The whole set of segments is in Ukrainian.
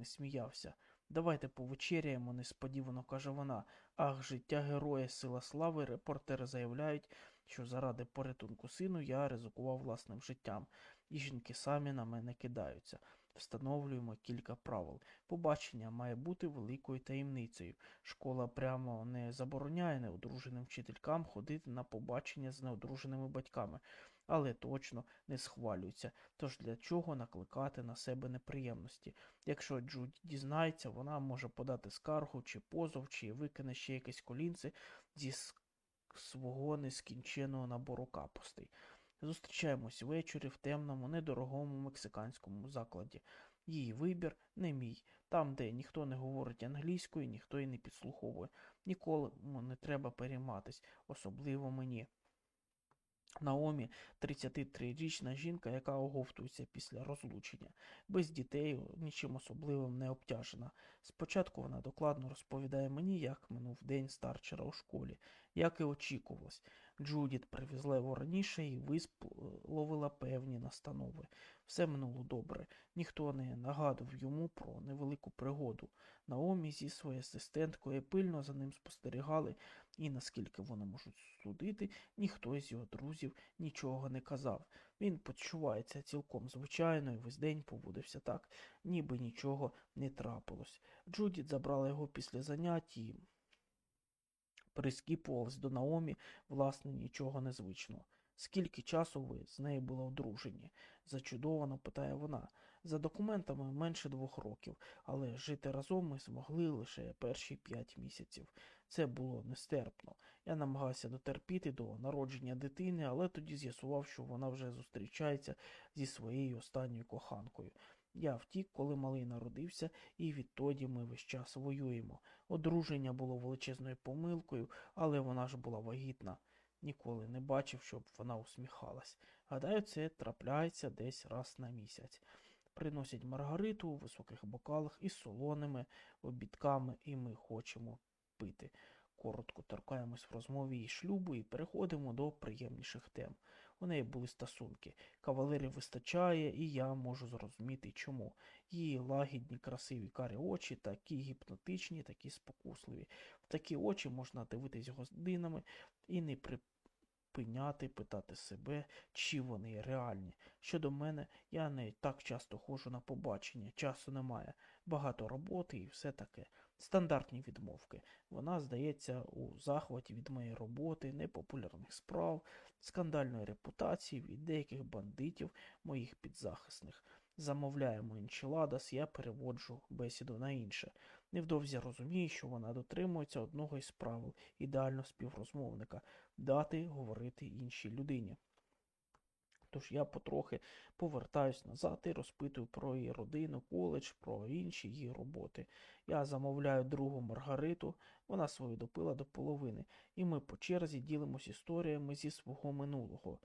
не сміявся. Давайте повечеряємо, несподівано каже вона. Ах, життя героя, сила слави, репортери заявляють, що заради порятунку сину я ризикував власним життям, і жінки самі на мене кидаються. Встановлюємо кілька правил. Побачення має бути великою таємницею. Школа прямо не забороняє неодруженим вчителькам ходити на побачення з неодруженими батьками, але точно не схвалюється. Тож для чого накликати на себе неприємності? Якщо Джуді дізнається, вона може подати скаргу чи позов, чи викине ще якесь колінце зі свого нескінченого набору капостей. Зустрічаємось ввечері в темному, недорогому мексиканському закладі. Її вибір не мій. Там, де ніхто не говорить англійською, ніхто і не підслуховує. Ніколи не треба перейматись, особливо мені. Наомі 33-річна жінка, яка оговтується після розлучення, без дітей, нічим особливим не обтяжена. Спочатку вона докладно розповідає мені, як минув день старчера у школі, як і очікувалось. Джудіт привезла його раніше і висловила певні настанови. Все минуло добре. Ніхто не нагадував йому про невелику пригоду. Наомі зі своєю асистенткою пильно за ним спостерігали, і, наскільки вони можуть судити, ніхто з його друзів нічого не казав. Він почувається цілком звичайно і весь день поводився так, ніби нічого не трапилось. Джудіт забрала його після занять і прискіпувалась до Наомі, власне, нічого незвичного. Скільки часу ви з нею були одружені? зачудовано питає вона. За документами менше двох років, але жити разом ми змогли лише перші п'ять місяців. Це було нестерпно. Я намагався дотерпіти до народження дитини, але тоді з'ясував, що вона вже зустрічається зі своєю останньою коханкою. Я втік, коли малий народився, і відтоді ми весь час воюємо. Одруження було величезною помилкою, але вона ж була вагітна. Ніколи не бачив, щоб вона усміхалась. Гадаю, це трапляється десь раз на місяць. Приносять маргариту у високих бокалах із солоними обідками, і ми хочемо пити. Коротко торкаємось в розмові і шлюбу і переходимо до приємніших тем. У неї були стосунки. Кавалерів вистачає, і я можу зрозуміти, чому. Її лагідні, красиві карі очі, такі гіпнотичні, такі спокусливі. В такі очі можна дивитись годинами і не при пиняти, питати себе, чи вони реальні. Щодо мене, я не так часто ходжу на побачення, часу немає, багато роботи і все таке. Стандартні відмовки. Вона, здається, у захваті від моєї роботи, непопулярних справ, скандальної репутації від деяких бандитів, моїх підзахисних. Замовляємо інчеладас, я переводжу бесіду на інше. Невдовзі розумію, що вона дотримується одного із правил ідеального співрозмовника дати говорити іншій людині. Тож я потрохи повертаюсь назад і розпитую про її родину, коледж, про інші її роботи. Я замовляю другу Маргариту, вона свою допила до половини, і ми по черзі ділимось історіями зі свого минулого.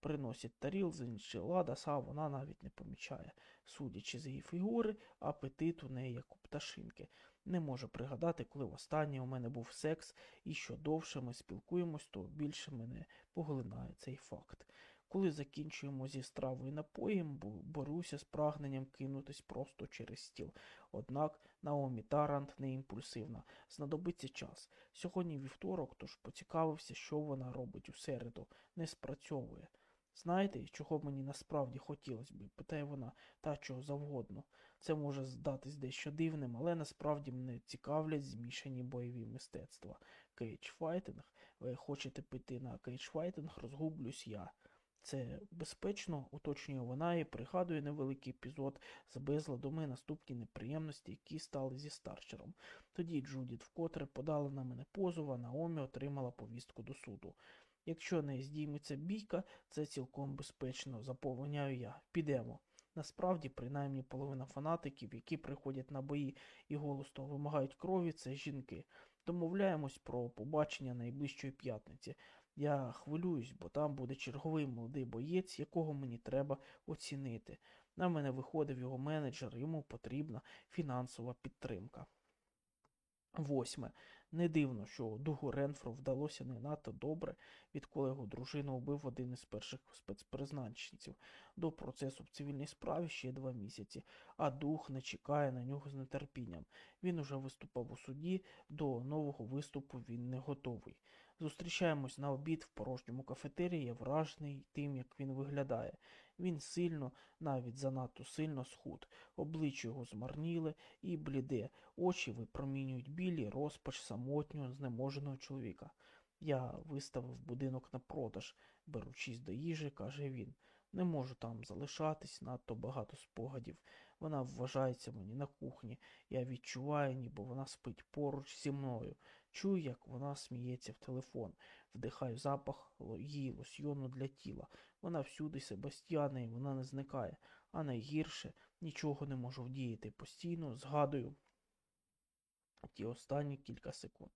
Приносять таріл з іншеладас, а вона навіть не помічає. Судячи з її фігури, апетит у неї як у пташинки. Не можу пригадати, коли востаннє у мене був секс, і що довше ми спілкуємось, то більше мене поглинає цей факт. Коли закінчуємо зі стравою і напоєм, борюся з прагненням кинутись просто через стіл. Однак Наомі Тарант не імпульсивна. Знадобиться час. Сьогодні вівторок, тож поцікавився, що вона робить у середу. Не спрацьовує. Знаєте, чого мені насправді хотілося б, питає вона, та чого завгодно. Це може здатись дещо дивним, але насправді мене цікавлять змішані бойові мистецтва. Cage-fighting. Ви хочете піти на cage-fighting, розгублюсь я. Це безпечно, уточнює вона і пригадує невеликий епізод з безладом наступні неприємності, які сталися зі Старчером. Тоді Джудіт вкотре подала на мене позов, а Наомі отримала повістку до суду. Якщо не здійметься бійка, це цілком безпечно, запевняю я. Підемо. Насправді, принаймні половина фанатиків, які приходять на бої і голосно вимагають крові, це жінки. Домовляємось про побачення найближчої п'ятниці. Я хвилююсь, бо там буде черговий молодий боєць, якого мені треба оцінити. На мене виходив його менеджер, йому потрібна фінансова підтримка. Восьме. Не дивно, що Дугу Ренфру вдалося не надто добре, відколи його дружину убив один із перших спецпризначенців. До процесу в цивільній справі ще два місяці, а дух не чекає на нього з нетерпінням. Він уже виступав у суді, до нового виступу він не готовий. Зустрічаємось на обід в порожньому кафетерії, я вражений тим, як він виглядає. Він сильно, навіть занадто сильно схуд, обличчя його змарніле і бліде, очі випромінюють білі розпач самотнього, знеможеного чоловіка. Я виставив будинок на продаж, беручись до їжі, каже він. Не можу там залишатись, надто багато спогадів. Вона вважається мені на кухні. Я відчуваю, ніби вона спить поруч зі мною. Чую, як вона сміється в телефон, вдихаю запах її лосьйону для тіла. Вона всюди Себастьяна, і вона не зникає. А найгірше нічого не можу вдіяти. Постійно згадую ті останні кілька секунд.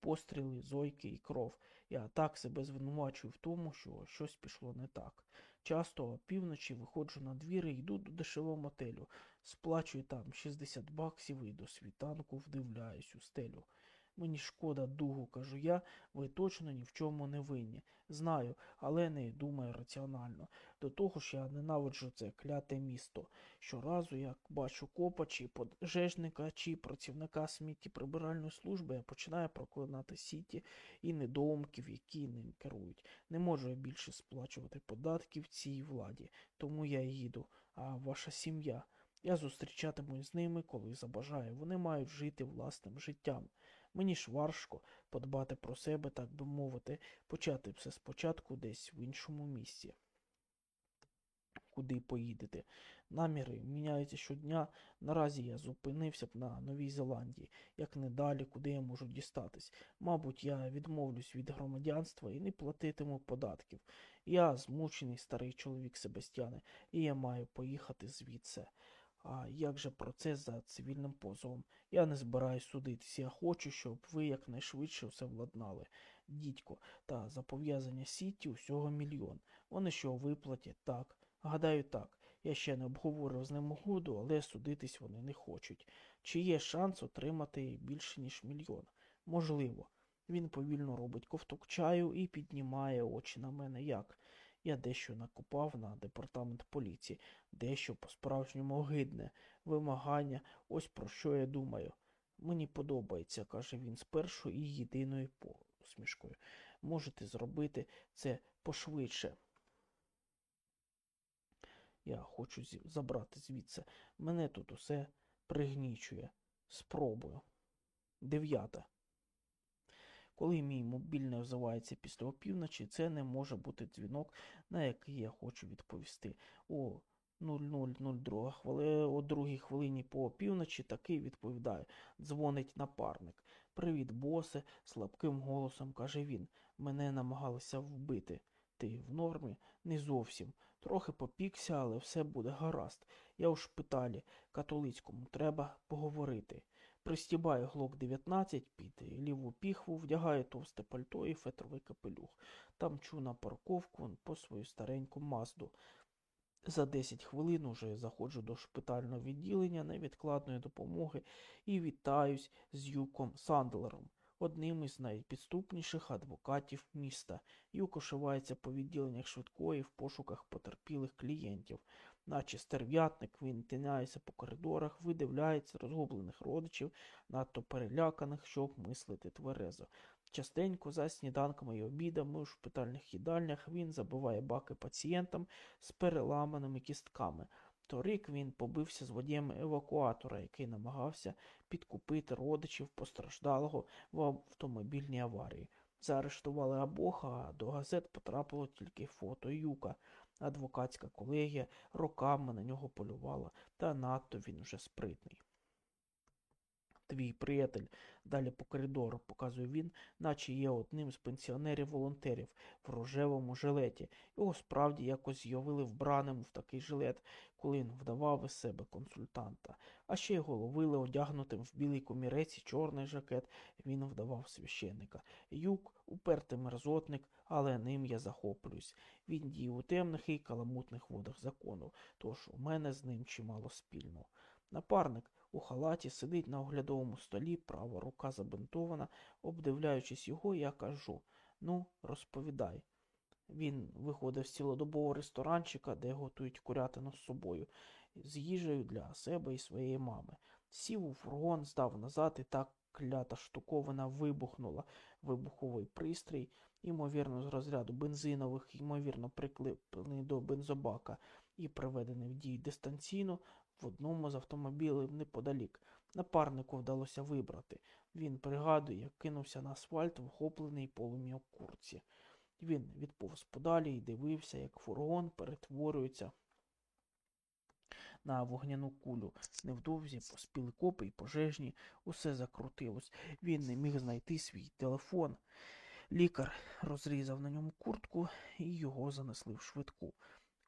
Постріли, зойки і кров. Я так себе звинувачую в тому, що щось пішло не так. Часто опівночі виходжу на двір і йду до дешевого мотелю, сплачую там 60 баксів і до світанку вдивляюсь у стелю. Мені шкода дугу, кажу я, ви точно ні в чому не винні. Знаю, але не думаю раціонально. До того ж я ненавиджу це кляте місто. Щоразу, як бачу копа, чи пожежника, чи працівника сміттєприбиральної служби, я починаю проклинати сіті і недоумків, які ним керують. Не можу я більше сплачувати податків цій владі, тому я їду. А ваша сім'я. Я зустрічатимусь з ними, коли забажаю. Вони мають жити власним життям. Мені ж важко подбати про себе, так би мовити, почати все спочатку десь в іншому місці. Куди поїдете? Наміри міняються щодня. Наразі я зупинився б на Новій Зеландії, як не далі, куди я можу дістатись. Мабуть, я відмовлюсь від громадянства і не платитиму податків. Я змучений старий чоловік Себастьяне, і я маю поїхати звідси. А як же процес за цивільним позовом? Я не збираюсь судитися. Я хочу, щоб ви якнайшвидше все владнали. Дідько, та зобов'язання Сіті усього мільйон. Вони що виплатять? Так. Гадаю, так. Я ще не обговорив з ним угоду, але судитись вони не хочуть. Чи є шанс отримати більше, ніж мільйон? Можливо. Він повільно робить ковток чаю і піднімає очі на мене як. Я дещо накопав на департамент поліції, дещо по-справжньому огидне, вимагання, ось про що я думаю. Мені подобається, каже він з першою і єдиною посмішкою. Можете зробити це пошвидше. Я хочу забрати звідси. Мене тут усе пригнічує. Спробую. Дев'ята. Коли мій мобільний озивається після опівночі, це не може бути дзвінок, на який я хочу відповісти. О 0002 хвили... о другій хвилині по опівночі такий відповідає. Дзвонить напарник. Привіт, босе, слабким голосом каже він. Мене намагалися вбити. Ти в нормі? Не зовсім. Трохи попікся, але все буде гаразд. Я у шпиталі католицькому треба поговорити. Пристібаю глок 19 під ліву піхву, вдягаю товсте пальто і фетровий капелюх. Там чу на парковку по свою стареньку мазду. За 10 хвилин уже заходжу до шпитального відділення невідкладної допомоги і вітаюсь з Юком Сандлером, одним із найпідступніших адвокатів міста. Юк ошивається по відділеннях швидкої в пошуках потерпілих клієнтів. Наче стерв'ятник він тиняється по коридорах, видивляється розгублених родичів, надто переляканих, щоб мислити тверезо. Частенько за сніданками і обідами у шпитальних їдальнях він забиває баки пацієнтам з переламаними кістками. Торік він побився з водієм евакуатора, який намагався підкупити родичів постраждалого в автомобільній аварії. Заарештували обох, а до газет потрапило тільки фото юка. Адвокатська колегія роками на нього полювала, та надто він уже спритний. Твій приятель далі по коридору, показує він, наче є одним з пенсіонерів-волонтерів в рожевому жилеті. Його справді якось з'явили вбраним в такий жилет, коли він вдавав із себе консультанта. А ще його ловили одягнутим в білий комірець і чорний жакет, він вдавав священика. Юк, упертий мерзотник, але ним я захоплююсь. Він діє у темних і каламутних водах закону, тож у мене з ним чимало спільного. Напарник у халаті сидить на оглядовому столі, права рука забинтована. Обдивляючись його, я кажу ну, розповідай. Він виходив з цілодобового ресторанчика, де готують курятину з собою. з їжею для себе і своєї мами. Сів у фургон, здав назад, і так клята штуковина вибухнула. Вибуховий пристрій, ймовірно, з розряду бензинових, ймовірно, приклеплений до бензобака і приведений в дію дистанційно в одному з автомобілів неподалік. Напарнику вдалося вибрати. Він пригадує, як кинувся на асфальт, вхоплений полум'я курці. Він відповз подалі і дивився, як фургон перетворюється на вогняну кулю. Невдовзі поспіли копи й пожежні, усе закрутилось. Він не міг знайти свій телефон. Лікар розрізав на ньому куртку і його занесли в швидку.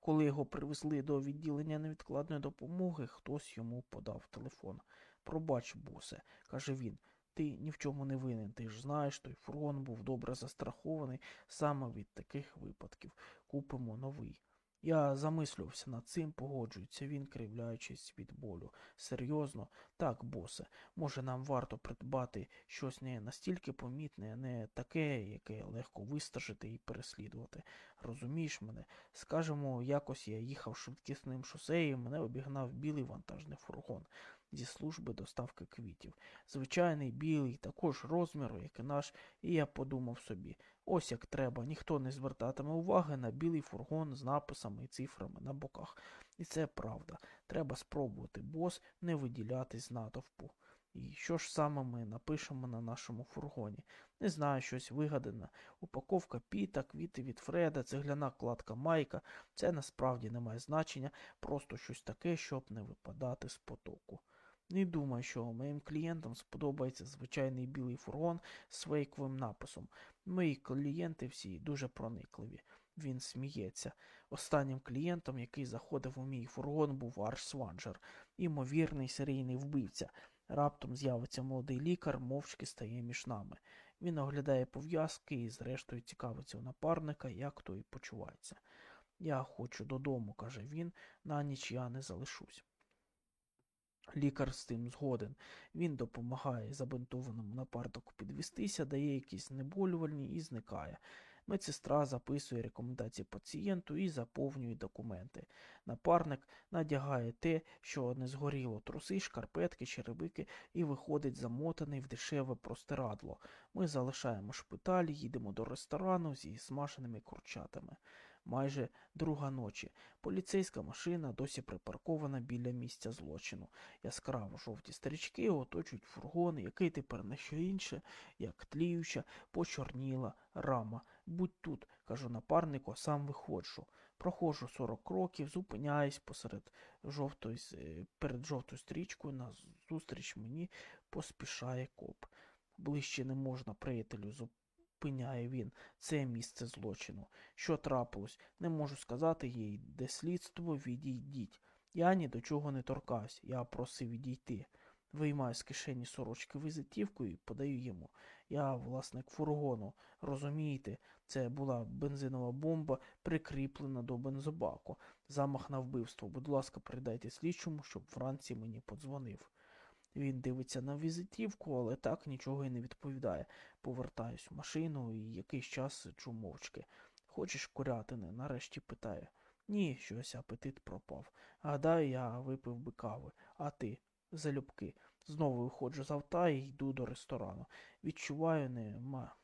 Коли його привезли до відділення невідкладної допомоги, хтось йому подав телефон. Пробач, босе, каже він, ти ні в чому не винен. Ти ж знаєш, той фронт був добре застрахований саме від таких випадків. Купимо новий. Я замислювався над цим, погоджується він, кривляючись від болю. Серйозно, так, босе, може, нам варто придбати щось не настільки помітне, не таке, яке легко вистажити і переслідувати. Розумієш мене? Скажемо, якось я їхав швидкісним шосеєм, мене обігнав білий вантажний фургон зі служби доставки квітів. Звичайний білий, також розміру, як і наш, і я подумав собі ось як треба, ніхто не звертатиме уваги на білий фургон з написами і цифрами на боках. І це правда. Треба спробувати, бос не виділятись з натовпу. І що ж саме ми напишемо на нашому фургоні? Не знаю, щось вигадане. Упаковка піта, квіти від Фреда, цегляна кладка майка. Це насправді не має значення, просто щось таке, щоб не випадати з потоку. Не думаю, що моїм клієнтам сподобається звичайний білий фургон з фейковим написом. Мої клієнти всі дуже проникливі. Він сміється. Останнім клієнтом, який заходив у мій фургон, був Арш Сванджер, імовірний серійний вбивця. Раптом з'явиться молодий лікар, мовчки стає між нами. Він оглядає пов'язки і, зрештою, цікавиться у напарника, як той почувається. Я хочу додому, каже він, на ніч я не залишусь. Лікар з тим згоден. Він допомагає забинтованому напарнику підвестися, дає якісь неболювальні і зникає. Медсестра записує рекомендації пацієнту і заповнює документи. Напарник надягає те, що не згоріло, труси, шкарпетки, черевики і виходить замотаний в дешеве простирадло. Ми залишаємо шпиталь, їдемо до ресторану зі смаженими курчатами майже друга ночі. Поліцейська машина досі припаркована біля місця злочину. Яскраво жовті стрічки оточують фургон, який тепер не що інше, як тліюча, почорніла рама. Будь тут, кажу напарнику, сам виходжу. Проходжу 40 кроків, зупиняюсь посеред жовтої, перед жовтою стрічкою, на зустріч мені поспішає коп. Ближче не можна, приятелю, Пиняє він, це місце злочину. Що трапилось? Не можу сказати їй, де слідство відійдіть. Я ні до чого не торкався, я просив відійти. Виймаю з кишені сорочки визитівку і подаю йому. Я власник фургону. Розумієте, це була бензинова бомба, прикріплена до бензобаку. Замах на вбивство. Будь ласка, передайте слідчому, щоб вранці мені подзвонив. Він дивиться на візитівку, але так нічого й не відповідає. Повертаюсь в машину і якийсь час сиджу мовчки. Хочеш курятини? нарешті питає. Ні, щось апетит пропав. Гадаю, я випив би кави, а ти залюбки. Знову виходжу з авта і йду до ресторану. Відчуваю, нема.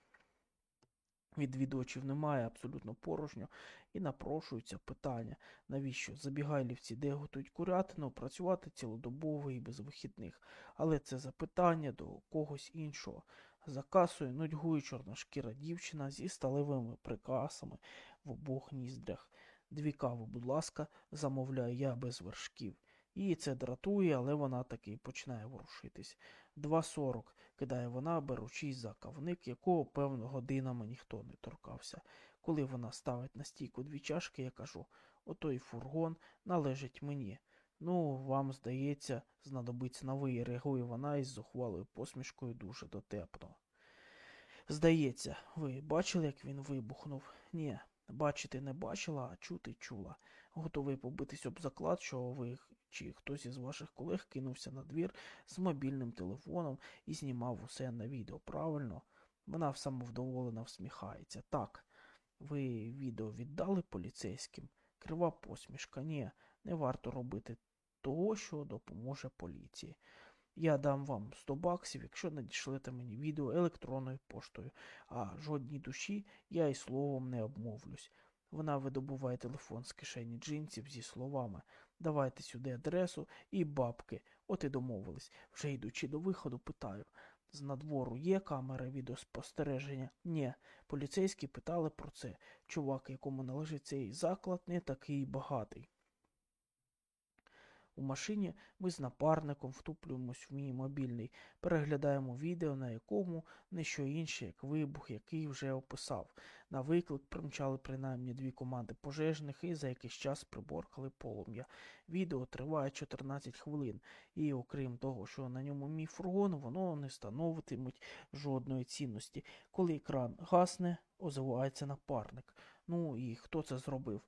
Відвідувачів немає, абсолютно порожньо, і напрошуються питання, навіщо забігайлівці, де готують курятину, працювати цілодобово і без вихідних. Але це запитання до когось іншого. За касою нудьгує чорношкіра дівчина зі сталевими прикрасами в обох ніздрях. Дві кави, будь ласка, замовляю я без вершків. Її це дратує, але вона таки починає ворушитись. Два сорок, кидає вона, беручись за кавник, якого, певно, годинами ніхто не торкався. Коли вона ставить на стійку дві чашки, я кажу отой фургон належить мені. Ну, вам, здається, знадобиться новий, реагує вона із зухвалою посмішкою дуже дотепно. Здається, ви бачили, як він вибухнув? Ні, бачити не бачила, а чути чула. Готовий побитись об заклад, що ви чи хтось із ваших колег кинувся на двір з мобільним телефоном і знімав усе на відео. Правильно? Вона самовдоволена всміхається. Так, ви відео віддали поліцейським? Крива посмішка. Ні, не варто робити того, що допоможе поліції. Я дам вам 100 баксів, якщо надішлете мені відео електронною поштою, а жодній душі я й словом не обмовлюсь. Вона видобуває телефон з кишені джинсів зі словами Давайте сюди адресу і бабки. От і домовились. Вже йдучи до виходу, питаю. З надвору є камера відеоспостереження? Ні. Поліцейські питали про це. Чувак, якому належить цей заклад, не такий багатий. У машині ми з напарником втуплюємось в мій мобільний, переглядаємо відео, на якому не що інше, як вибух, який вже описав. На виклик примчали принаймні дві команди пожежних і за якийсь час приборкали полум'я. Відео триває 14 хвилин, і окрім того, що на ньому мій фургон, воно не становитимуть жодної цінності. Коли екран гасне, озивається напарник. Ну і хто це зробив?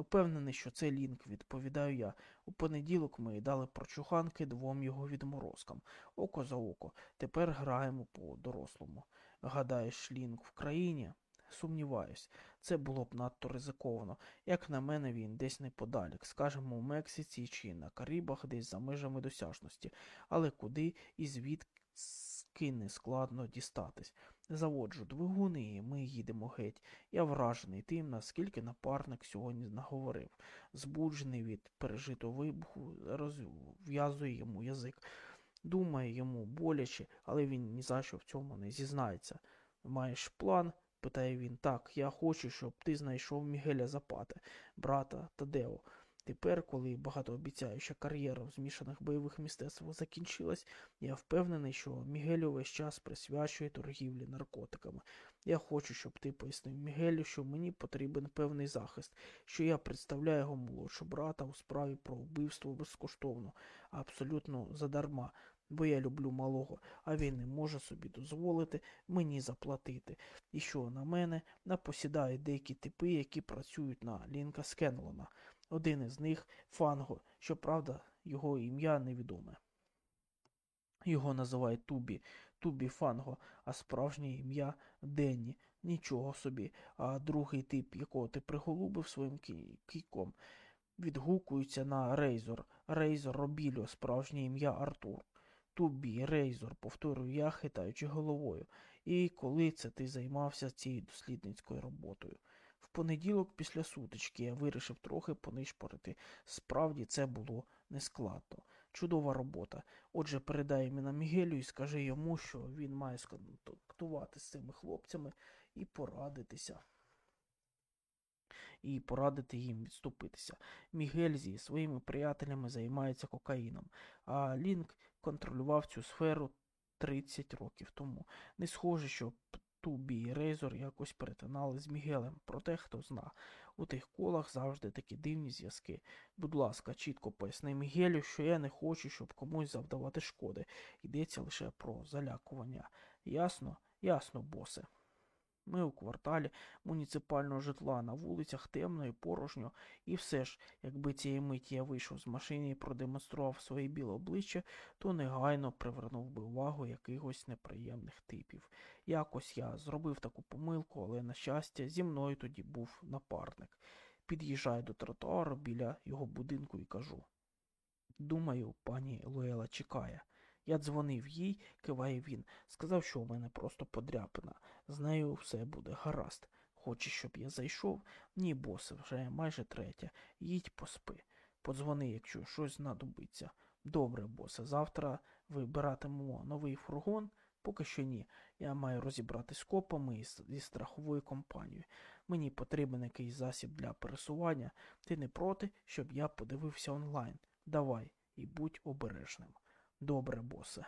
Упевнений, що це лінк, відповідаю я. У понеділок ми дали прочуханки двом його відморозкам. Око за око. Тепер граємо по дорослому. Гадаєш, лінк в країні? Сумніваюсь, це було б надто ризиковано. Як на мене, він десь неподалік, скажімо, у Мексиці чи на Карибах, десь за межами досяжності, але куди і звідки не складно дістатись. Заводжу двигуни, і ми їдемо геть. Я вражений тим, наскільки напарник сьогодні наговорив. Збуджений від пережитого вибуху, розв'язує йому язик. Думає йому боляче, але він ні за що в цьому не зізнається. Маєш план? питає він. Так, я хочу, щоб ти знайшов Мігеля Запати, брата Тадео. Тепер, коли багатообіцяюча кар'єра в змішаних бойових мистецтвах закінчилась, я впевнений, що Мігелю весь час присвячує торгівлі наркотиками. Я хочу, щоб ти пояснив Мігелю, що мені потрібен певний захист, що я представляю його молодшого брата у справі про вбивство безкоштовно, абсолютно задарма, бо я люблю малого, а він не може собі дозволити мені заплатити. І що на мене напосідають деякі типи, які працюють на Лінка Скенлона. Один із них Фанго, щоправда, його ім'я невідоме. Його називають Тубі, Тубі Фанго, а справжнє ім'я Денні. Нічого собі. А другий тип, якого ти приголубив своїм кійком, відгукується на Рейзор, Рейзор Робілю, справжнє ім'я Артур. Тубі, Рейзор, повторюю я, хитаючи головою. І коли це ти займався цією дослідницькою роботою? Понеділок після сутички я вирішив трохи понишпорити. Справді це було нескладно. Чудова робота. Отже, передай імена Мігелю і скажи йому, що він має сконтактувати з цими хлопцями і порадитися. І порадити їм відступитися. Мігель зі своїми приятелями займається кокаїном, а Лінк контролював цю сферу 30 років тому. Не схоже, що Тубі і Рейзор якось перетинали з Мігелем, проте хто зна. У тих колах завжди такі дивні зв'язки. Будь ласка, чітко поясни Мігелю, що я не хочу, щоб комусь завдавати шкоди. Йдеться лише про залякування. Ясно? Ясно, босе. Ми у кварталі муніципального житла на вулицях темно і порожньо, і все ж, якби цієї миті я вийшов з машини і продемонстрував своє біле обличчя, то негайно привернув би увагу якихось неприємних типів. Якось я зробив таку помилку, але, на щастя, зі мною тоді був напарник. Під'їжджаю до тротуару біля його будинку і кажу. Думаю, пані Луела чекає. Я дзвонив їй, киває він, сказав, що у мене просто подряпина. З нею все буде гаразд. Хочеш, щоб я зайшов? Ні, босе, вже майже третя. Їдь поспи. Подзвони, якщо щось знадобиться. Добре, босе, завтра вибиратимемо новий фургон. Поки що ні. Я маю розібрати з копами і зі страховою компанією. Мені потрібен якийсь засіб для пересування. Ти не проти, щоб я подивився онлайн. Давай і будь обережним. Добре, босе.